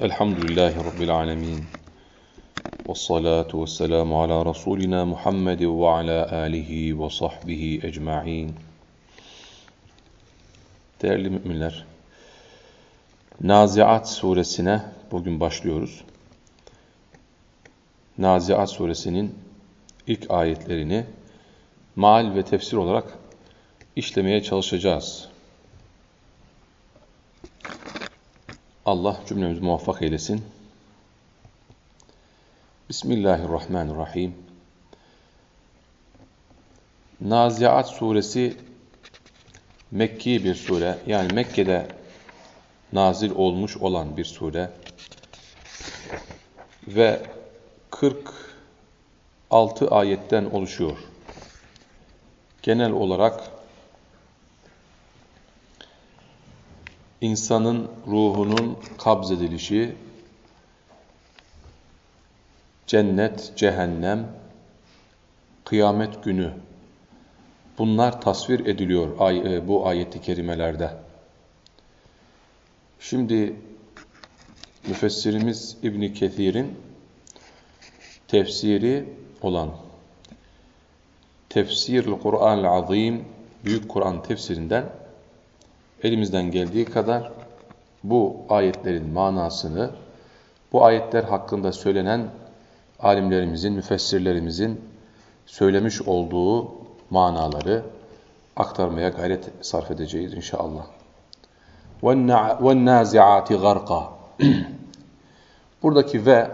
Elhamdülillahi Rabbil alemin. Ve salatu ve selamu ala Resulina Muhammed ve ala alihi ve sahbihi ecma'in. Değerli müminler, Naziat suresine bugün başlıyoruz. Naziat suresinin ilk ayetlerini maal ve tefsir olarak işlemeye çalışacağız. Allah cümlemizi muvaffak eylesin. Bismillahirrahmanirrahim. Naziat suresi Mekki bir sure. Yani Mekke'de nazil olmuş olan bir sure. Ve 46 ayetten oluşuyor. Genel olarak insanın ruhunun kabzedilişi, cennet, cehennem, kıyamet günü bunlar tasvir ediliyor e, bu ayeti kerimelerde. Şimdi müfessirimiz İbn Kethir'in tefsiri olan Tefsirul Kur'an-ı Azim Büyük Kur'an tefsirinden elimizden geldiği kadar bu ayetlerin manasını, bu ayetler hakkında söylenen alimlerimizin, müfessirlerimizin söylemiş olduğu manaları aktarmaya gayret sarf edeceğiz inşallah. وَالنَّازِعَاتِ غَرْقًا Buradaki ve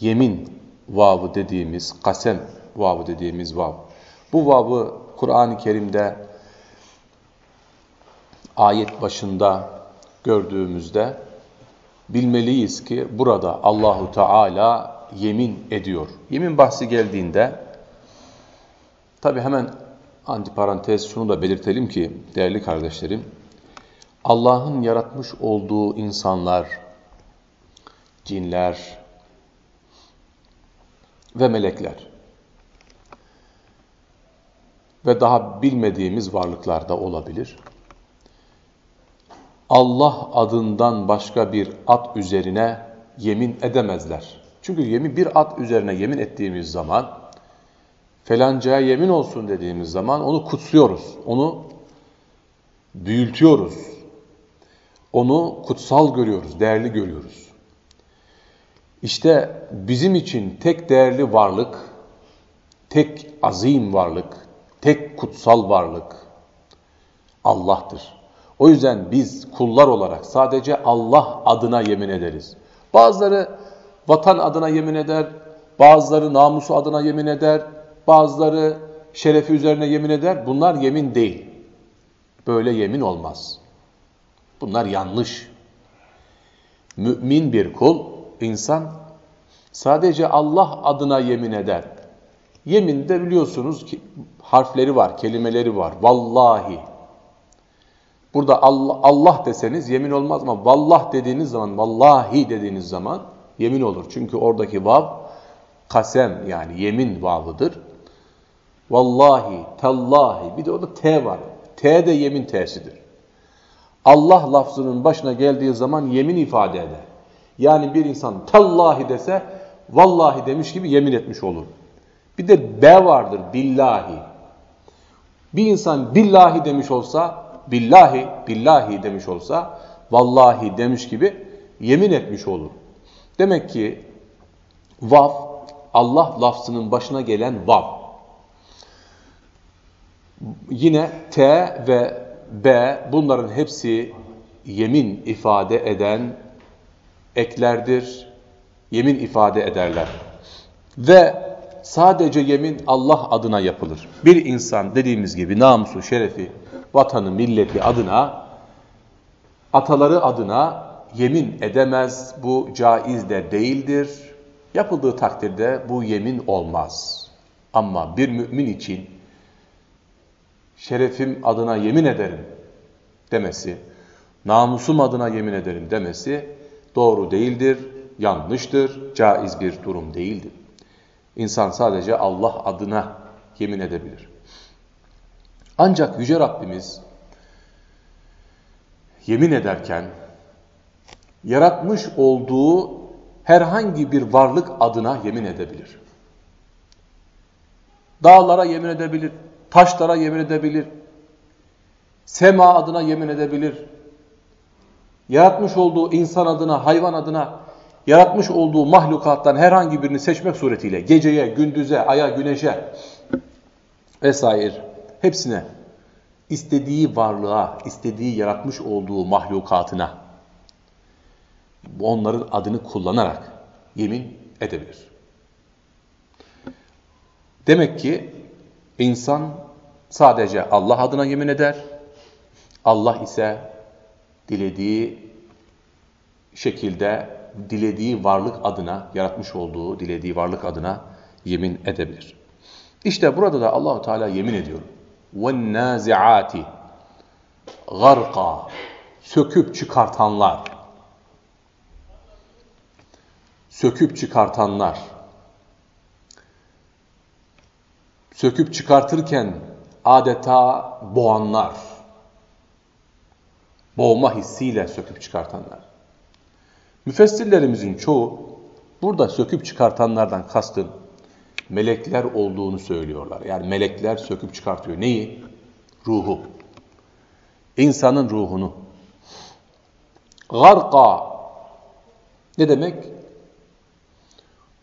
yemin vavı dediğimiz, kasem vavı dediğimiz vav. Bu vavı Kur'an-ı Kerim'de ayet başında gördüğümüzde bilmeliyiz ki burada Allahu Teala yemin ediyor. Yemin bahsi geldiğinde tabi hemen antiparantez şunu da belirtelim ki değerli kardeşlerim Allah'ın yaratmış olduğu insanlar, cinler ve melekler ve daha bilmediğimiz varlıklar da olabilir. Allah adından başka bir at üzerine yemin edemezler. Çünkü yemin bir at üzerine yemin ettiğimiz zaman felancaya yemin olsun dediğimiz zaman onu kutsuyoruz. Onu büyültüyoruz. Onu kutsal görüyoruz, değerli görüyoruz. İşte bizim için tek değerli varlık, tek azim varlık, tek kutsal varlık Allah'tır. O yüzden biz kullar olarak sadece Allah adına yemin ederiz. Bazıları vatan adına yemin eder, bazıları namusu adına yemin eder, bazıları şerefi üzerine yemin eder. Bunlar yemin değil. Böyle yemin olmaz. Bunlar yanlış. Mümin bir kul, insan sadece Allah adına yemin eder. Yeminde biliyorsunuz ki harfleri var, kelimeleri var. Vallahi, Burada Allah, Allah deseniz yemin olmaz ama vallah dediğiniz zaman, vallahi dediğiniz zaman yemin olur. Çünkü oradaki vav kasem yani yemin vavıdır. Vallahi, tallahi bir de orada T var. T de yemin T'sidir. Allah lafzının başına geldiği zaman yemin ifade eder. Yani bir insan tallahi dese vallahi demiş gibi yemin etmiş olur. Bir de B vardır billahi. Bir insan billahi demiş olsa billahi, billahi demiş olsa vallahi demiş gibi yemin etmiş olur. Demek ki vav Allah lafzının başına gelen vav. Yine T ve B bunların hepsi yemin ifade eden eklerdir. Yemin ifade ederler. Ve sadece yemin Allah adına yapılır. Bir insan dediğimiz gibi namusu, şerefi, vatanı, milleti adına, ataları adına yemin edemez. Bu caiz de değildir. Yapıldığı takdirde bu yemin olmaz. Ama bir mümin için şerefim adına yemin ederim demesi, namusum adına yemin ederim demesi doğru değildir, yanlıştır, caiz bir durum değildir. İnsan sadece Allah adına yemin edebilir. Ancak Yüce Rabbimiz yemin ederken yaratmış olduğu herhangi bir varlık adına yemin edebilir. Dağlara yemin edebilir, taşlara yemin edebilir, sema adına yemin edebilir, yaratmış olduğu insan adına, hayvan adına, yaratmış olduğu mahlukattan herhangi birini seçmek suretiyle geceye, gündüze, aya, güneşe vesaire hepsine istediği varlığa, istediği yaratmış olduğu mahlukatına onların adını kullanarak yemin edebilir. Demek ki insan sadece Allah adına yemin eder, Allah ise dilediği şekilde, dilediği varlık adına, yaratmış olduğu dilediği varlık adına yemin edebilir. İşte burada da Allahu Teala yemin ediyor. وَالنَّازِعَاتِ غَرْقًا Söküp çıkartanlar, söküp çıkartanlar, söküp çıkartırken adeta boğanlar, boğma hissiyle söküp çıkartanlar. Müfessirlerimizin çoğu burada söküp çıkartanlardan kastın melekler olduğunu söylüyorlar. Yani melekler söküp çıkartıyor. Neyi? Ruhu. İnsanın ruhunu. Garka ne demek?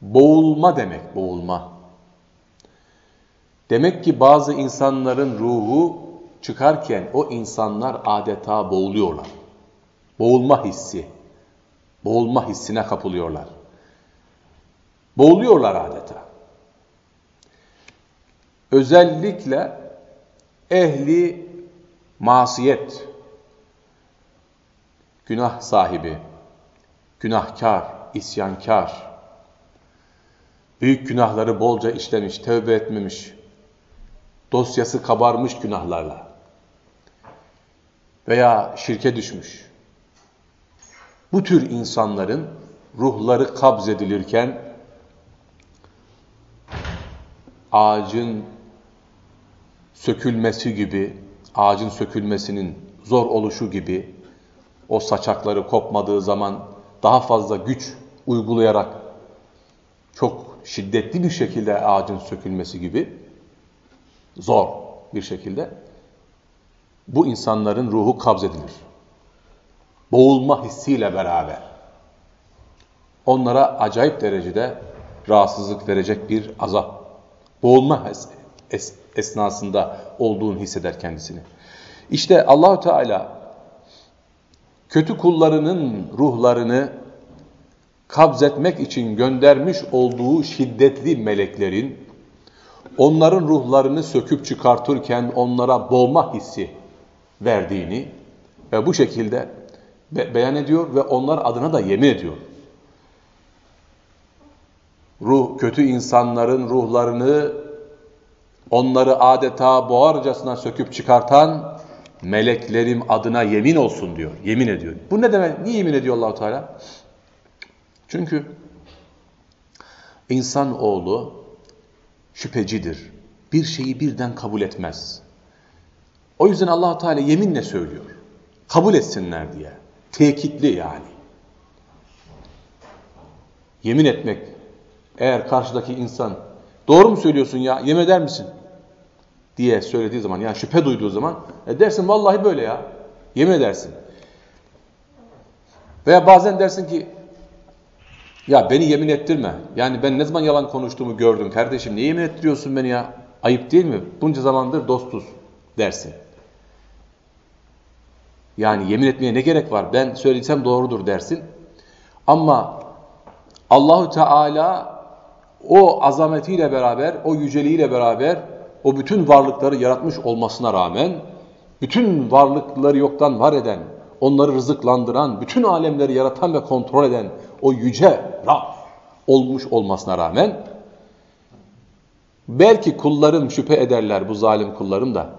Boğulma demek, boğulma. Demek ki bazı insanların ruhu çıkarken o insanlar adeta boğuluyorlar. Boğulma hissi. Boğulma hissine kapılıyorlar. Boğuluyorlar adeta. Özellikle ehli masiyet, günah sahibi, günahkar, isyankar, büyük günahları bolca işlemiş, tövbe etmemiş, dosyası kabarmış günahlarla veya şirke düşmüş. Bu tür insanların ruhları kabzedilirken ağacın sökülmesi gibi, ağacın sökülmesinin zor oluşu gibi o saçakları kopmadığı zaman daha fazla güç uygulayarak çok şiddetli bir şekilde ağacın sökülmesi gibi zor bir şekilde bu insanların ruhu kabzedilir. Boğulma hissiyle beraber onlara acayip derecede rahatsızlık verecek bir azap. Boğulma es es esnasında olduğunu hisseder kendisini. İşte Allahü Teala kötü kullarının ruhlarını kabzetmek için göndermiş olduğu şiddetli meleklerin onların ruhlarını söküp çıkartırken onlara boğma hissi verdiğini ve bu şekilde be beyan ediyor ve onlar adına da yemin ediyor. Ruh, kötü insanların ruhlarını onları adeta boğarcasına söküp çıkartan meleklerim adına yemin olsun diyor. Yemin ediyor. Bu ne demek? Niye yemin ediyor Allahu Teala? Çünkü insan oğlu şüphecidir. Bir şeyi birden kabul etmez. O yüzden allah Teala yeminle söylüyor. Kabul etsinler diye. Tekitli yani. Yemin etmek eğer karşıdaki insan doğru mu söylüyorsun ya yemin eder misin? Diye söylediği zaman yani şüphe duyduğu zaman e dersin vallahi böyle ya. Yemin edersin. Veya bazen dersin ki ya beni yemin ettirme. Yani ben ne zaman yalan konuştuğumu gördüm kardeşim. Niye yemin ettiriyorsun beni ya? Ayıp değil mi? Bunca zamandır dostuz dersin. Yani yemin etmeye ne gerek var? Ben söylesem doğrudur dersin. Ama Allahu Teala o azametiyle beraber, o yüceliğiyle beraber o bütün varlıkları yaratmış olmasına rağmen bütün varlıkları yoktan var eden, onları rızıklandıran, bütün alemleri yaratan ve kontrol eden o yüce Rab olmuş olmasına rağmen belki kullarım şüphe ederler bu zalim kullarım da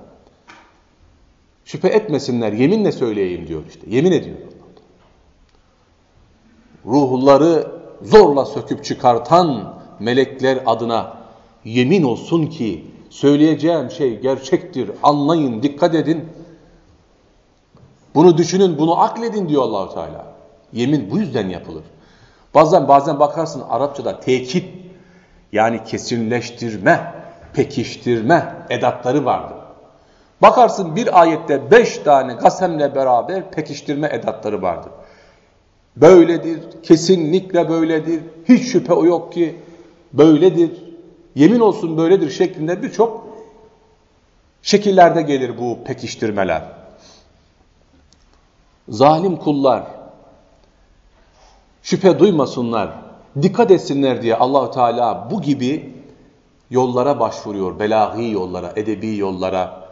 şüphe etmesinler yeminle söyleyeyim diyor işte yemin ediyor. Ruhları zorla söküp çıkartan melekler adına yemin olsun ki söyleyeceğim şey gerçektir anlayın dikkat edin bunu düşünün bunu akledin diyor Allahu Teala. Yemin bu yüzden yapılır. Bazen bazen bakarsın Arapçada tekit yani kesinleştirme, pekiştirme edatları vardır. Bakarsın bir ayette beş tane kasemle beraber pekiştirme edatları vardır. Böyledir, kesinlikle böyledir, hiç şüphe yok ki böyledir, yemin olsun böyledir şeklinde birçok şekillerde gelir bu pekiştirmeler. Zalim kullar şüphe duymasınlar, dikkat etsinler diye Allahu Teala bu gibi yollara başvuruyor. Belagi yollara, edebi yollara,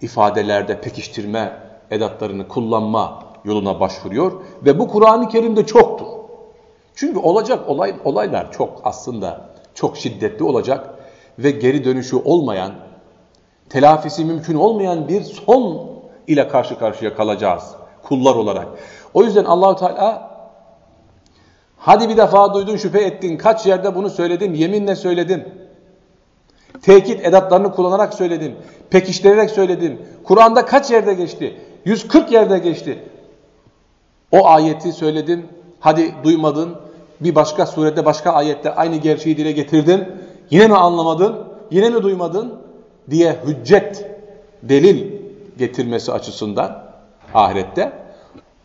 ifadelerde pekiştirme edatlarını kullanma yoluna başvuruyor ve bu Kur'an-ı Kerim'de çoktur. Çünkü olacak olay, olaylar çok aslında çok şiddetli olacak ve geri dönüşü olmayan, telafisi mümkün olmayan bir son ile karşı karşıya kalacağız kullar olarak. O yüzden Allahu Teala hadi bir defa duydun şüphe ettin kaç yerde bunu söyledim yeminle söyledim. Tekit edatlarını kullanarak söyledim. Pekiştirerek söyledim. Kur'an'da kaç yerde geçti? 140 yerde geçti. O ayeti söyledim. Hadi duymadın. Bir başka surede başka ayette aynı gerçeği dile getirdin. Yine mi anlamadın? Yine mi duymadın? Diye hüccet, delil getirmesi açısından ahirette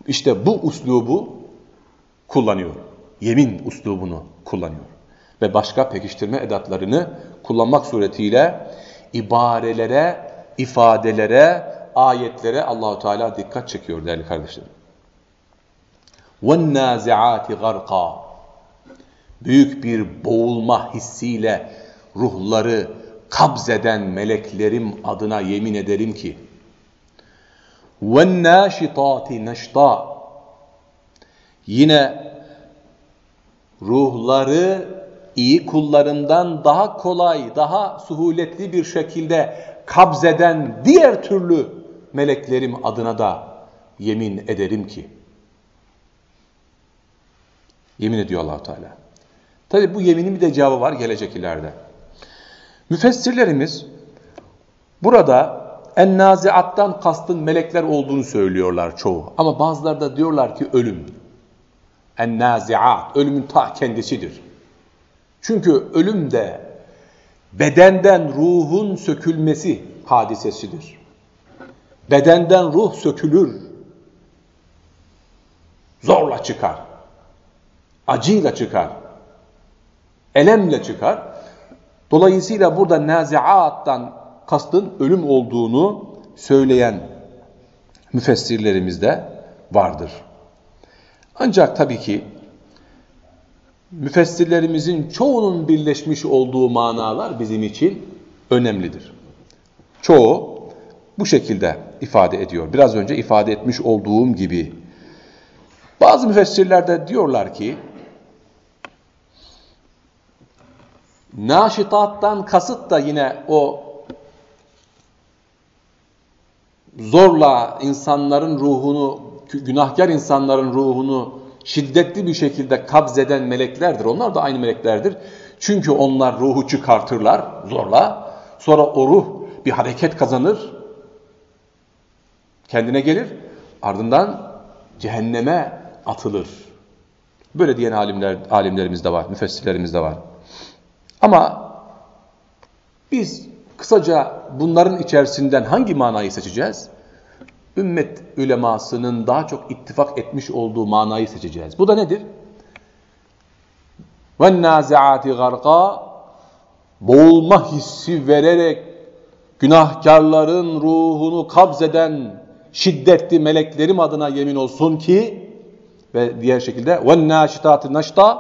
işte bu uslubu kullanıyor. Yemin uslubunu kullanıyor. Ve başka pekiştirme edatlarını kullanmak suretiyle ibarelere, ifadelere, ayetlere Allahu Teala dikkat çekiyor değerli kardeşlerim. وَالنَّازِعَاتِ غَرْقًا Büyük bir boğulma hissiyle ruhları kabzeden meleklerim adına yemin ederim ki وَالنَّاشِطَاتِ نَشْطًا Yine ruhları iyi kullarından daha kolay, daha suhuletli bir şekilde kabzeden diğer türlü meleklerim adına da yemin ederim ki. Yemin ediyor allah Teala. Tabi bu yeminin bir de cevabı var gelecek ileride. Müfessirlerimiz burada en-naziattan kastın melekler olduğunu söylüyorlar çoğu. Ama bazıları da diyorlar ki ölüm. En-naziat, ölümün ta kendisidir. Çünkü ölüm de bedenden ruhun sökülmesi hadisesidir. Bedenden ruh sökülür. Zorla çıkar. Acıyla çıkar. Elemle çıkar. Dolayısıyla burada naziattan kastın ölüm olduğunu söyleyen müfessirlerimizde vardır. Ancak tabii ki müfessirlerimizin çoğunun birleşmiş olduğu manalar bizim için önemlidir. Çoğu bu şekilde ifade ediyor. Biraz önce ifade etmiş olduğum gibi. Bazı müfessirler de diyorlar ki naşitattan kasıt da yine o zorla insanların ruhunu, günahkar insanların ruhunu şiddetli bir şekilde kabzeden meleklerdir. Onlar da aynı meleklerdir. Çünkü onlar ruhu çıkartırlar zorla. Sonra o ruh bir hareket kazanır. Kendine gelir. Ardından cehenneme atılır. Böyle diyen alimler, alimlerimiz de var, müfessirlerimiz de var. Ama biz kısaca bunların içerisinden hangi manayı seçeceğiz? ümmet ülemasının daha çok ittifak etmiş olduğu manayı seçeceğiz. Bu da nedir? وَالنَّازِعَاتِ غَرْقًا Boğulma hissi vererek günahkarların ruhunu kabzeden şiddetli meleklerim adına yemin olsun ki ve diğer şekilde وَالنَّاشِتَاتِ نَشْتَا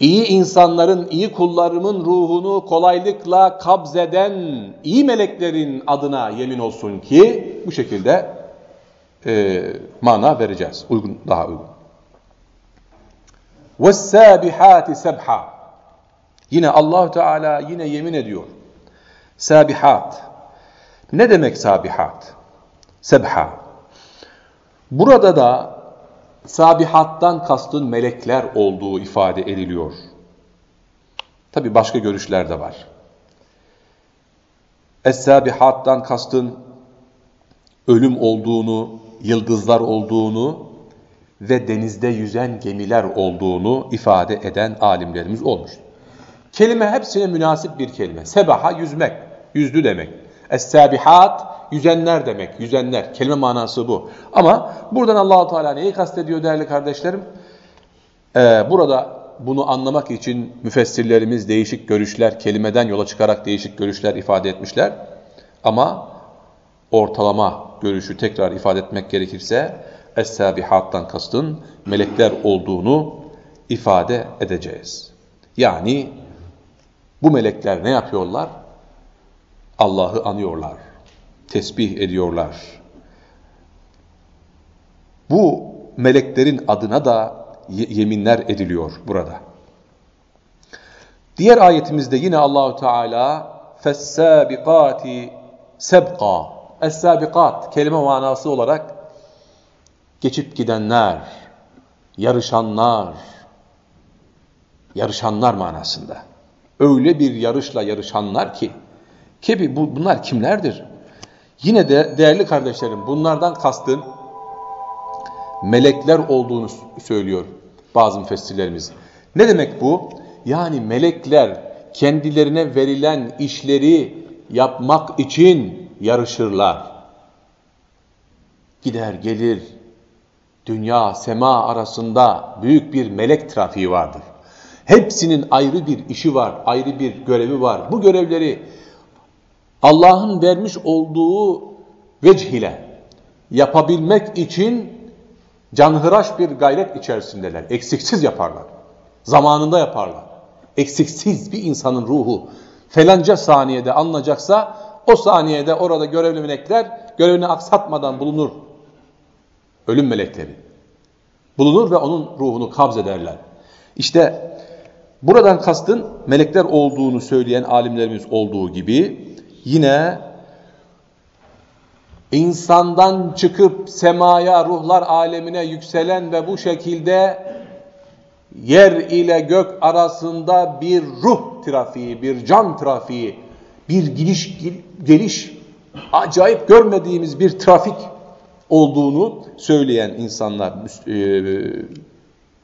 İyi insanların, iyi kullarımın ruhunu kolaylıkla kabzeden iyi meleklerin adına yemin olsun ki bu şekilde e, mana vereceğiz. Uygun, daha uygun. وَالسَّابِحَاتِ سَبْحًا Yine allah Teala yine yemin ediyor. Sabihat. Ne demek sabihat? Sebha. Burada da sabihattan kastın melekler olduğu ifade ediliyor. Tabi başka görüşler de var. Es-sabihattan kastın ölüm olduğunu, yıldızlar olduğunu ve denizde yüzen gemiler olduğunu ifade eden alimlerimiz olmuş. Kelime hepsine münasip bir kelime. Sebaha yüzmek, yüzdü demek. Es-sabihat yüzenler demek, yüzenler. Kelime manası bu. Ama buradan Allahu Teala neyi kastediyor değerli kardeşlerim? Ee, burada bunu anlamak için müfessirlerimiz değişik görüşler, kelimeden yola çıkarak değişik görüşler ifade etmişler. Ama ortalama görüşü tekrar ifade etmek gerekirse Es-Sabihat'tan kastın melekler olduğunu ifade edeceğiz. Yani bu melekler ne yapıyorlar? Allah'ı anıyorlar, tesbih ediyorlar. Bu meleklerin adına da yeminler ediliyor burada. Diğer ayetimizde yine Allahu Teala fes-sabiqati sebqa. Es-sabiqat kelime manası olarak geçip gidenler, yarışanlar, yarışanlar manasında. Öyle bir yarışla yarışanlar ki, ki bu, bunlar kimlerdir? Yine de değerli kardeşlerim bunlardan kastın melekler olduğunu söylüyor bazı müfessirlerimiz. Ne demek bu? Yani melekler kendilerine verilen işleri yapmak için yarışırlar. Gider gelir, dünya, sema arasında büyük bir melek trafiği vardır. Hepsinin ayrı bir işi var, ayrı bir görevi var. Bu görevleri Allah'ın vermiş olduğu vecih ile yapabilmek için canhıraş bir gayret içerisindeler. Eksiksiz yaparlar. Zamanında yaparlar. Eksiksiz bir insanın ruhu felanca saniyede alınacaksa o saniyede orada görevli melekler görevini aksatmadan bulunur. Ölüm melekleri. Bulunur ve onun ruhunu kabz ederler. İşte buradan kastın melekler olduğunu söyleyen alimlerimiz olduğu gibi yine insandan çıkıp semaya, ruhlar alemine yükselen ve bu şekilde yer ile gök arasında bir ruh trafiği, bir can trafiği, bir gidiş geliş, acayip görmediğimiz bir trafik olduğunu söyleyen insanlar, e,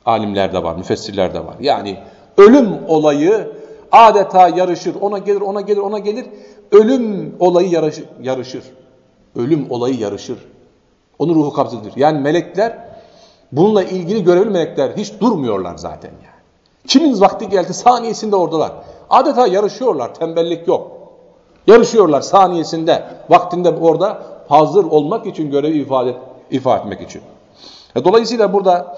alimler de var, müfessirler de var. Yani ölüm olayı adeta yarışır, ona gelir, ona gelir, ona gelir, ölüm olayı yarışır. yarışır. Ölüm olayı yarışır. Onun ruhu kabzedilir. Yani melekler, bununla ilgili görevli melekler hiç durmuyorlar zaten yani. Kimin vakti geldi saniyesinde oradalar. Adeta yarışıyorlar, tembellik yok. Yarışıyorlar saniyesinde, vaktinde orada hazır olmak için görevi ifade, ifade etmek için. E, dolayısıyla burada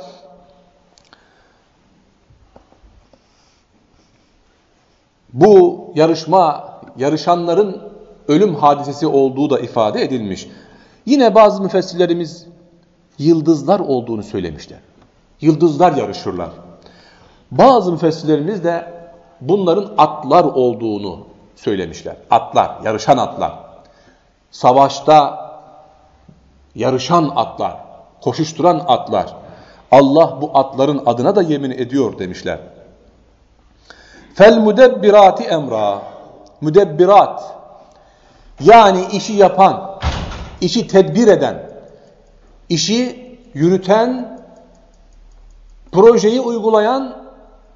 bu yarışma, yarışanların ölüm hadisesi olduğu da ifade edilmiş. Yine bazı müfessirlerimiz yıldızlar olduğunu söylemişler. Yıldızlar yarışırlar. Bazı müfessirlerimiz de bunların atlar olduğunu söylemişler. Atlar, yarışan atlar. Savaşta yarışan atlar, koşuşturan atlar. Allah bu atların adına da yemin ediyor demişler. Fel mudebbirati emra. Müdebbirat yani işi yapan, işi tedbir eden, işi yürüten, projeyi uygulayan,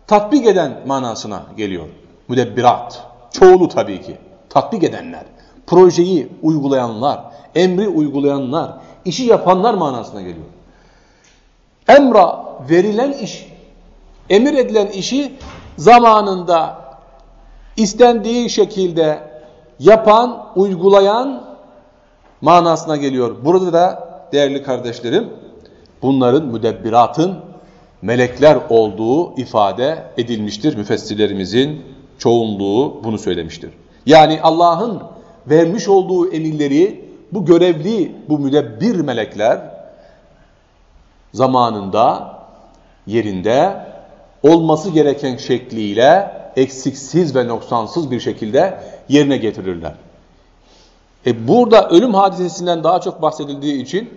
tatbik eden manasına geliyor. Müdebbirat. Çoğulu tabii ki. Tatbik edenler, projeyi uygulayanlar, emri uygulayanlar, işi yapanlar manasına geliyor. Emra verilen iş, emir edilen işi zamanında istendiği şekilde yapan, uygulayan manasına geliyor. Burada da değerli kardeşlerim bunların müdebbiratın melekler olduğu ifade edilmiştir. Müfessirlerimizin çoğunluğu bunu söylemiştir. Yani Allah'ın vermiş olduğu emirleri bu görevli, bu müdebbir melekler zamanında, yerinde olması gereken şekliyle eksiksiz ve noksansız bir şekilde yerine getirirler. E burada ölüm hadisesinden daha çok bahsedildiği için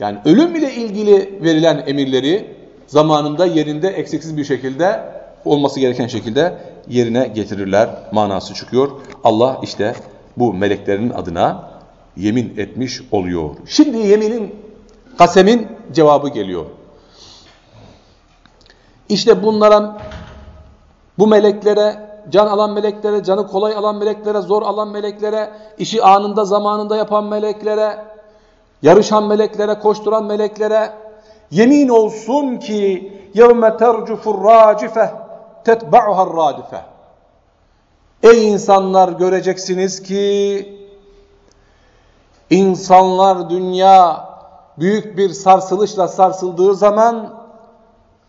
yani ölüm ile ilgili verilen emirleri zamanında yerinde eksiksiz bir şekilde olması gereken şekilde yerine getirirler manası çıkıyor. Allah işte bu meleklerin adına yemin etmiş oluyor. Şimdi yeminin, kasemin cevabı geliyor. İşte bunlara, bu meleklere, can alan meleklere, canı kolay alan meleklere, zor alan meleklere, işi anında zamanında yapan meleklere, yarışan meleklere, koşturan meleklere yemin olsun ki yevme tercufur racife tetba'uhar radife. Ey insanlar göreceksiniz ki insanlar dünya büyük bir sarsılışla sarsıldığı zaman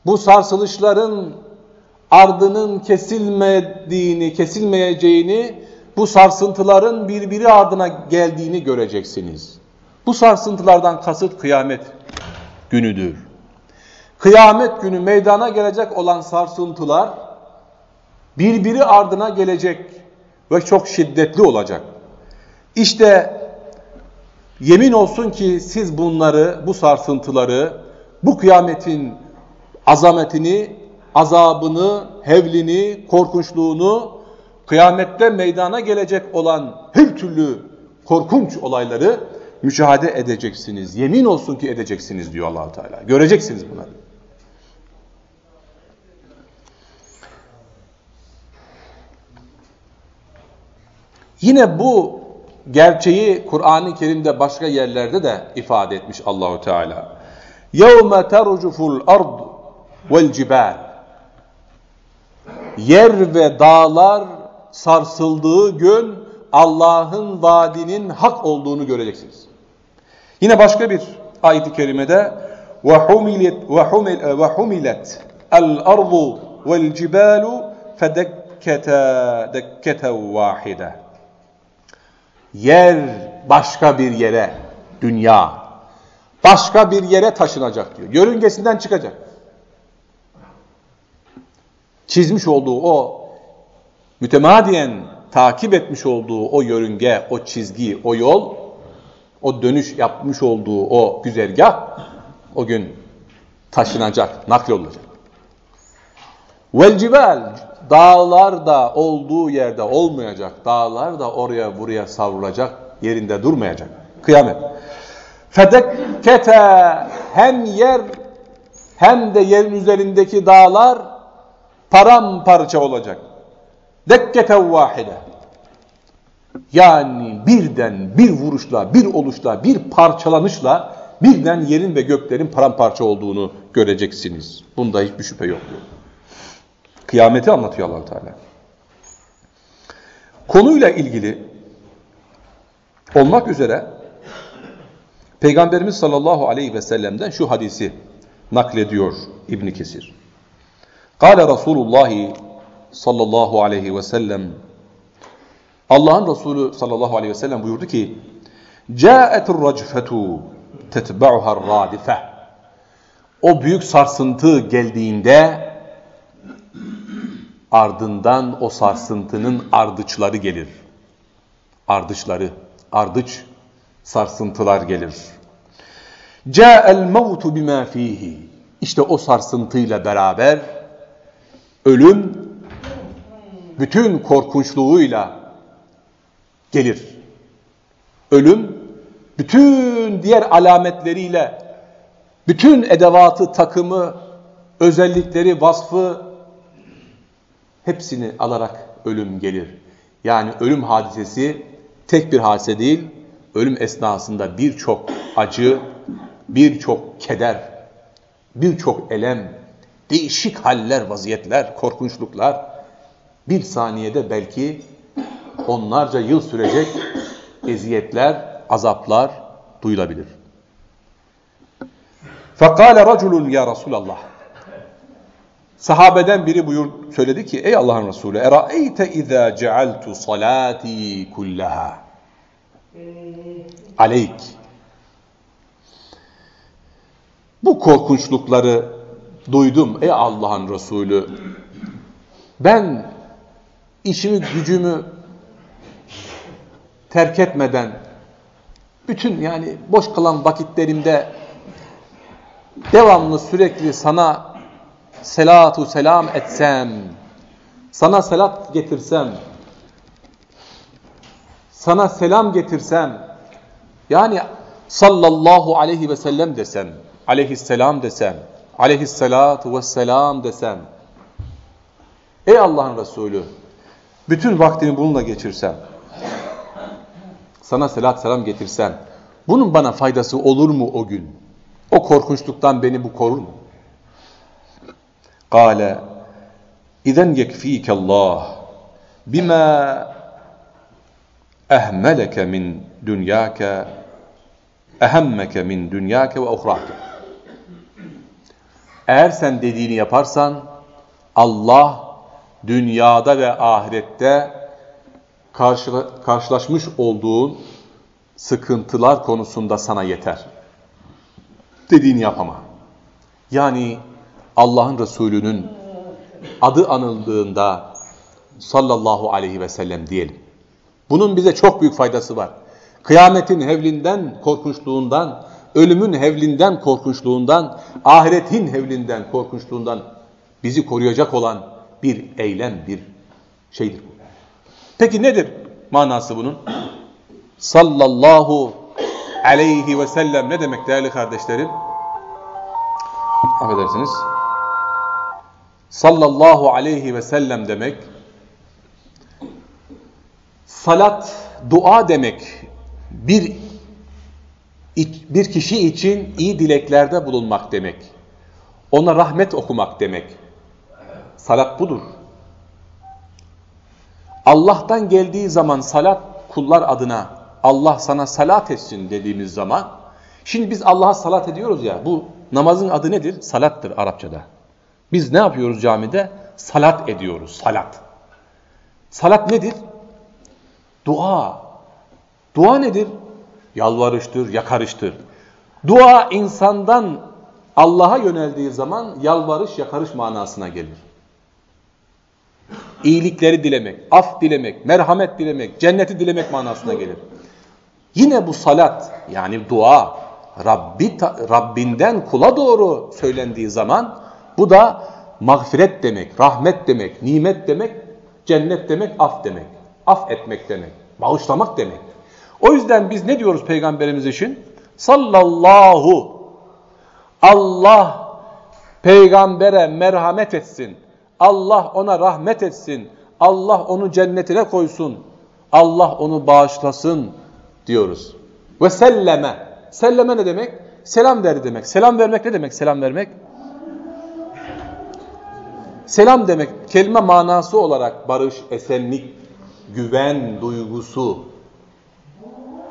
bu sarsılışların ardının kesilmediğini, kesilmeyeceğini, bu sarsıntıların birbiri ardına geldiğini göreceksiniz. Bu sarsıntılardan kasıt kıyamet günüdür. Kıyamet günü meydana gelecek olan sarsıntılar birbiri ardına gelecek ve çok şiddetli olacak. İşte yemin olsun ki siz bunları, bu sarsıntıları, bu kıyametin azametini, azabını, hevlini, korkunçluğunu, kıyamette meydana gelecek olan her türlü korkunç olayları müşahede edeceksiniz. Yemin olsun ki edeceksiniz diyor allah Teala. Göreceksiniz bunları. Yine bu gerçeği Kur'an-ı Kerim'de başka yerlerde de ifade etmiş Allahu Teala. يَوْمَ تَرْجُفُ الْأَرْضُ وَالْجِبَالِ Yer ve dağlar sarsıldığı gün Allah'ın vaadinin hak olduğunu göreceksiniz. Yine başka bir ayet-i kerimede وَحُمِلَتْ وَحُمِلَتْ الْأَرْضُ وَالْجِبَالُ فَدَكَّتَا دَكَّةً وَاحِدَةً Yer başka bir yere, dünya, başka bir yere taşınacak diyor. Yörüngesinden çıkacak. Çizmiş olduğu o mütemadiyen takip etmiş olduğu o yörünge, o çizgi, o yol, o dönüş yapmış olduğu o güzergah o gün taşınacak, naklolacak. Vel cibel dağlar da olduğu yerde olmayacak. Dağlar da oraya buraya savrulacak, yerinde durmayacak. Kıyamet. Fedekkete hem yer hem de yerin üzerindeki dağlar paramparça olacak. Dekkete vahide. Yani birden bir vuruşla, bir oluşla, bir parçalanışla birden yerin ve göklerin paramparça olduğunu göreceksiniz. Bunda hiçbir şüphe yok. Kıyameti anlatıyor allah Teala. Konuyla ilgili olmak üzere Peygamberimiz sallallahu aleyhi ve sellem'den şu hadisi naklediyor İbn Kesir. Kale Resulullah sallallahu aleyhi ve sellem Allah'ın Resulü sallallahu aleyhi ve sellem buyurdu ki Câetur racfetu tetba'uhar radife O büyük sarsıntı geldiğinde ardından o sarsıntının ardıçları gelir. Ardıçları, ardıç sarsıntılar gelir. Câ'el mevtu bimâ fîhî. İşte o sarsıntıyla beraber ölüm bütün korkunçluğuyla gelir. Ölüm bütün diğer alametleriyle, bütün edevatı, takımı, özellikleri, vasfı hepsini alarak ölüm gelir. Yani ölüm hadisesi tek bir hadise değil, ölüm esnasında birçok acı, birçok keder, birçok elem, değişik haller, vaziyetler, korkunçluklar bir saniyede belki onlarca yıl sürecek eziyetler, azaplar duyulabilir. Fekale raculun ya Resulallah. Sahabeden biri buyur söyledi ki ey Allah'ın Resulü eraeyte izâ cealtu salati kullaha aleyk bu korkunçlukları duydum ey Allah'ın Resulü ben işimi gücümü terk etmeden bütün yani boş kalan vakitlerimde devamlı sürekli sana selatu selam etsem, sana selat getirsem, sana selam getirsem, yani sallallahu aleyhi ve sellem desem, aleyhisselam desem, aleyhissalatu vesselam desen, ey Allah'ın Resulü, bütün vaktini bununla geçirsem, sana selat selam getirsem, bunun bana faydası olur mu o gün? O korkunçluktan beni bu korur mu? Kale, İzen yekfike Allah bima ehmeleke min dünyake ehemmeke min dünyake ve uhrake. Eğer sen dediğini yaparsan Allah dünyada ve ahirette karşılaşmış olduğun sıkıntılar konusunda sana yeter. Dediğini yapama. Yani Allah'ın Resulü'nün adı anıldığında sallallahu aleyhi ve sellem diyelim. Bunun bize çok büyük faydası var. Kıyametin hevlinden, korkunçluğundan, ölümün hevlinden, korkunçluğundan, ahiretin hevlinden, korkunçluğundan bizi koruyacak olan bir eylem, bir şeydir bu. Peki nedir manası bunun? Sallallahu aleyhi ve sellem ne demek değerli kardeşlerim? Affedersiniz. Sallallahu aleyhi ve sellem demek salat, dua demek bir bir kişi için iyi dileklerde bulunmak demek. Ona rahmet okumak demek. Salat budur. Allah'tan geldiği zaman salat kullar adına Allah sana salat etsin dediğimiz zaman şimdi biz Allah'a salat ediyoruz ya bu namazın adı nedir? Salattır Arapçada. Biz ne yapıyoruz camide? Salat ediyoruz. Salat. Salat nedir? Dua. Dua nedir? Yalvarıştır, yakarıştır. Dua insandan Allah'a yöneldiği zaman yalvarış, yakarış manasına gelir. İyilikleri dilemek, af dilemek, merhamet dilemek, cenneti dilemek manasına gelir. Yine bu salat yani dua Rabbi, Rabbinden kula doğru söylendiği zaman bu da mağfiret demek, rahmet demek, nimet demek, cennet demek, af demek. Af etmek demek, bağışlamak demek. O yüzden biz ne diyoruz peygamberimiz için? Sallallahu Allah peygambere merhamet etsin. Allah ona rahmet etsin. Allah onu cennetine koysun. Allah onu bağışlasın diyoruz. Ve selleme. Selleme ne demek? Selam ver demek. Selam vermek ne demek? Selam vermek. Selam demek kelime manası olarak barış, esenlik, güven duygusu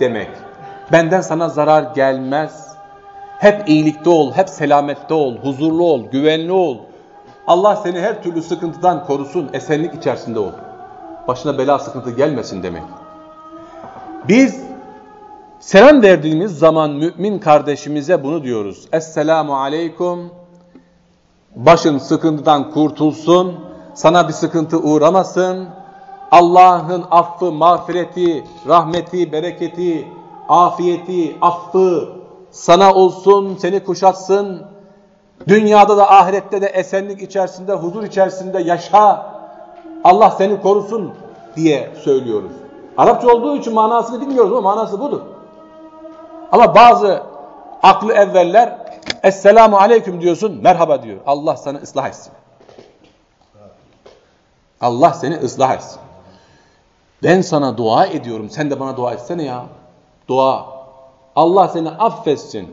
demek. Benden sana zarar gelmez. Hep iyilikte ol, hep selamette ol, huzurlu ol, güvenli ol. Allah seni her türlü sıkıntıdan korusun, esenlik içerisinde ol. Başına bela sıkıntı gelmesin demek. Biz selam verdiğimiz zaman mümin kardeşimize bunu diyoruz. Esselamu aleyküm. Başın sıkıntıdan kurtulsun, sana bir sıkıntı uğramasın. Allah'ın affı, mağfireti, rahmeti, bereketi, afiyeti, affı sana olsun, seni kuşatsın. Dünyada da ahirette de esenlik içerisinde, huzur içerisinde yaşa. Allah seni korusun diye söylüyoruz. Arapça olduğu için manasını bilmiyoruz ama manası budur. Ama bazı aklı evveller Esselamu Aleyküm diyorsun, merhaba diyor. Allah sana ıslah etsin. Allah seni ıslah etsin. Ben sana dua ediyorum. Sen de bana dua etsene ya. Dua. Allah seni affetsin.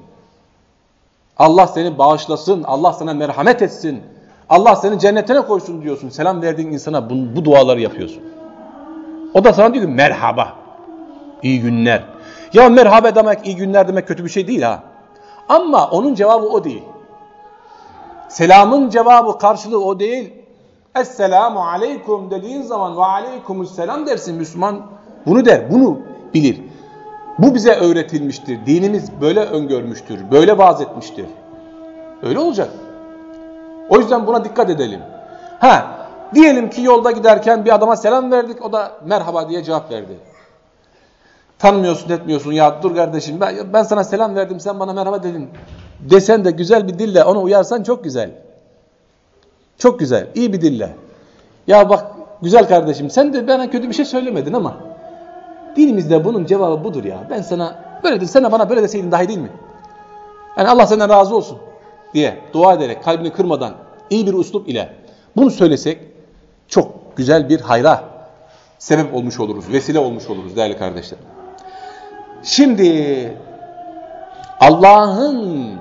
Allah seni bağışlasın. Allah sana merhamet etsin. Allah seni cennetine koysun diyorsun. Selam verdiğin insana bu, bu duaları yapıyorsun. O da sana diyor ki merhaba. İyi günler. Ya merhaba demek, iyi günler demek kötü bir şey değil ha. Ama onun cevabı o değil. Selamın cevabı karşılığı o değil. Esselamu aleykum dediğin zaman ve aleykümüsselam dersin Müslüman. Bunu der, bunu bilir. Bu bize öğretilmiştir. Dinimiz böyle öngörmüştür, böyle vaaz etmiştir. Öyle olacak. O yüzden buna dikkat edelim. Ha, diyelim ki yolda giderken bir adama selam verdik, o da merhaba diye cevap verdi. Tanımıyorsun, etmiyorsun. Ya dur kardeşim ben, ben sana selam verdim, sen bana merhaba dedin. Desen de güzel bir dille ona uyarsan çok güzel. Çok güzel, iyi bir dille. Ya bak güzel kardeşim sen de bana kötü bir şey söylemedin ama dinimizde bunun cevabı budur ya. Ben sana böyle de de bana böyle deseydin daha iyi değil mi? Yani Allah senden razı olsun. diye dua ederek, kalbini kırmadan, iyi bir uslup ile bunu söylesek çok güzel bir hayra sebep olmuş oluruz, vesile olmuş oluruz değerli kardeşlerim. Şimdi Allah'ın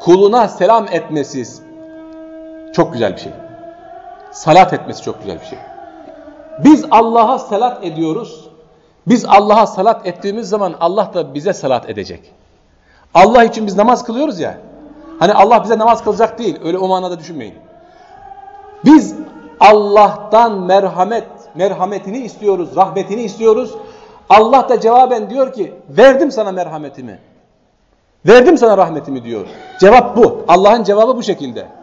kuluna selam etmesi çok güzel bir şey. Salat etmesi çok güzel bir şey. Biz Allah'a salat ediyoruz. Biz Allah'a salat ettiğimiz zaman Allah da bize salat edecek. Allah için biz namaz kılıyoruz ya. Hani Allah bize namaz kılacak değil. Öyle o manada düşünmeyin. Biz Allah'tan merhamet, merhametini istiyoruz, rahmetini istiyoruz. Allah da cevaben diyor ki verdim sana merhametimi. Verdim sana rahmetimi diyor. Cevap bu. Allah'ın cevabı bu şekilde.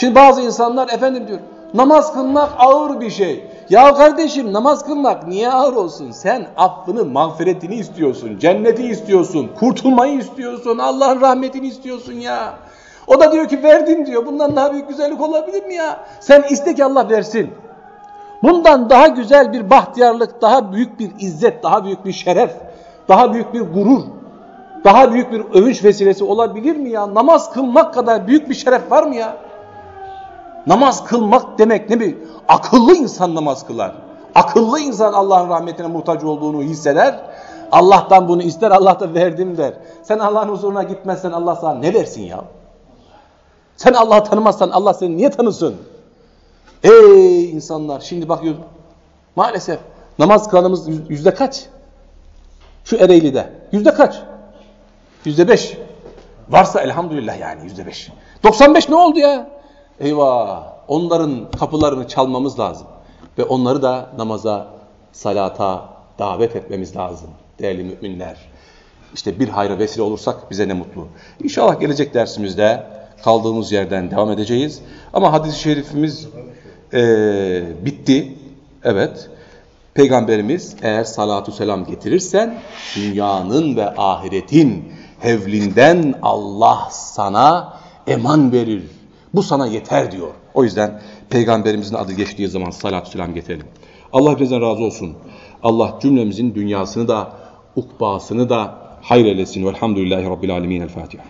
Şimdi bazı insanlar efendim diyor namaz kılmak ağır bir şey. Ya kardeşim namaz kılmak niye ağır olsun? Sen affını, mağfiretini istiyorsun, cenneti istiyorsun, kurtulmayı istiyorsun, Allah'ın rahmetini istiyorsun ya. O da diyor ki verdim diyor. Bundan daha büyük güzellik olabilir mi ya? Sen iste ki Allah versin. Bundan daha güzel bir bahtiyarlık, daha büyük bir izzet, daha büyük bir şeref, daha büyük bir gurur, daha büyük bir övünç vesilesi olabilir mi ya? Namaz kılmak kadar büyük bir şeref var mı ya? Namaz kılmak demek ne bir? Akıllı insan namaz kılar. Akıllı insan Allah'ın rahmetine muhtaç olduğunu hisseder. Allah'tan bunu ister, Allah da verdim der. Sen Allah'ın huzuruna gitmezsen Allah sana ne versin ya? Sen Allah'ı tanımazsan Allah seni niye tanısın? Ey insanlar şimdi bakıyoruz. Maalesef namaz kılanımız yüzde kaç? Şu Ereğli'de. Yüzde kaç? Yüzde beş. Varsa elhamdülillah yani yüzde beş. 95 ne oldu ya? Eyvah! Onların kapılarını çalmamız lazım. Ve onları da namaza, salata davet etmemiz lazım değerli müminler. İşte bir hayra vesile olursak bize ne mutlu. İnşallah gelecek dersimizde kaldığımız yerden devam edeceğiz. Ama hadis-i şerifimiz e, bitti. Evet. Peygamberimiz eğer salatu selam getirirsen dünyanın ve ahiretin hevlinden Allah sana eman verir. Bu sana yeter diyor. O yüzden peygamberimizin adı geçtiği zaman salatü selam getirelim. Allah bizden razı olsun. Allah cümlemizin dünyasını da ukbasını da hayır eylesin. Velhamdülillahi Rabbil Alemin. El Fatiha.